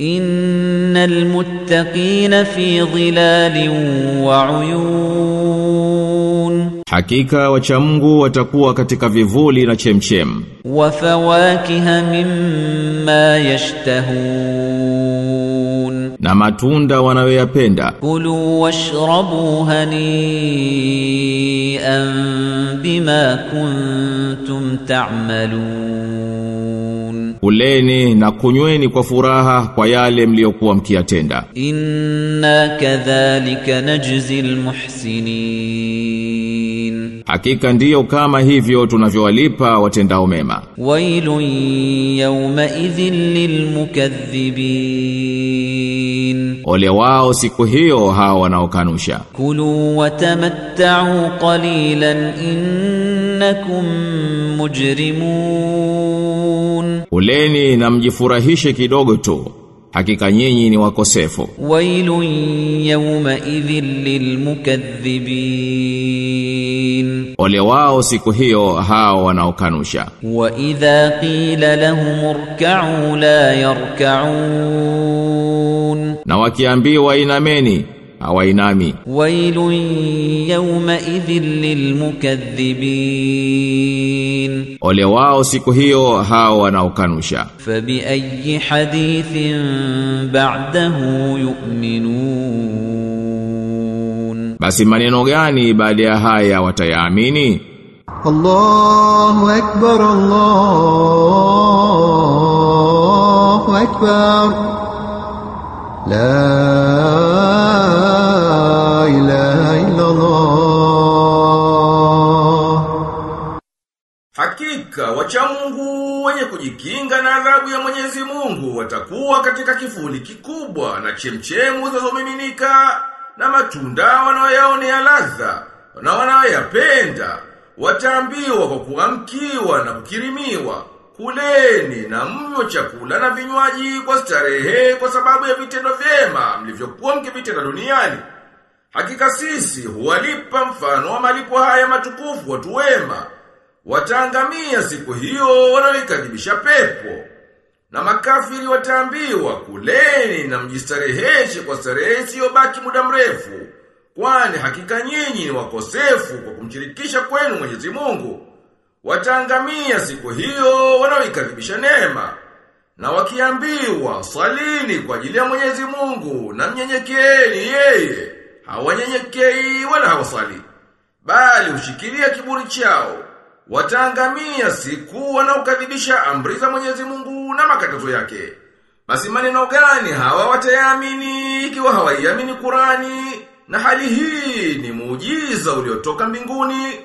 إن المتقين في ظلال وعيون Hakika wacha Mungu watakuwa katika vivuli na chemchem وفواكه مما يشتهون na matunda wanayoyapenda كلوا واشربوا هنيئا بما كنتم تعملون kuleni na kunyweni kwa furaha kwa yale mliokuwa mkiyatenda. Inna kadhalika najzi almuhsinin, hakika ndiyo kama hivyo tunavyowalipa watendao mema. Wailun yawma idhin lilmukaththibin, ole wao siku hiyo hao wanaokanusha. Kulu watamattau qalilan in innakum mujrimun. Uleni na mjifurahishe kidogo tu. Hakika nyinyi ni wakosefu. Wailun yawma idhil lilmukaththibin. Ole wao siku hiyo hao wanaokanusha. Wa idha qila lahum urka'u la yarka'un. Na wakiambiwa inameni hawainami. Wailu yawma idhil lilmukaththibin, ole wao siku hiyo hao wanaokanusha. Fabi ayyi hadithin ba'dahu yu'minun, basi maneno gani baada ya haya watayaamini? Allahu akbar, Allahu akbar la Wacha Mungu wenye kujikinga na adhabu ya Mwenyezi Mungu watakuwa katika kivuli kikubwa na chemchemu zazomiminika na matunda wanayoyaonea ladha na wanayoyapenda wataambiwa kwa kuamkiwa na kukirimiwa kuleni na mnywe chakula na vinywaji kwa starehe kwa sababu ya vitendo vyema mlivyokuwa mkivitenda duniani Hakika sisi huwalipa mfano wa malipo haya matukufu watu wema. Wataangamia siku hiyo wanaoikadhibisha pepo. Na makafiri wataambiwa kuleni na mjistareheshe kwa starehe isiyobaki muda mrefu. Kwani hakika nyinyi ni wakosefu kwa kumchirikisha kwenu Mwenyezi Mungu. Wataangamia siku hiyo wanaoikadhibisha neema. Na wakiambiwa salini kwa ajili ya Mwenyezi Mungu na mnyenyekeeni yeye, hawanyenyekei wala hawasali, bali hushikilia kiburi chao. Wataangamia siku wanaokadhibisha amri za Mwenyezi Mungu na makatazo yake. Basi maneno gani hawa watayamini ikiwa hawaiamini Qurani? Na hali hii ni muujiza uliotoka mbinguni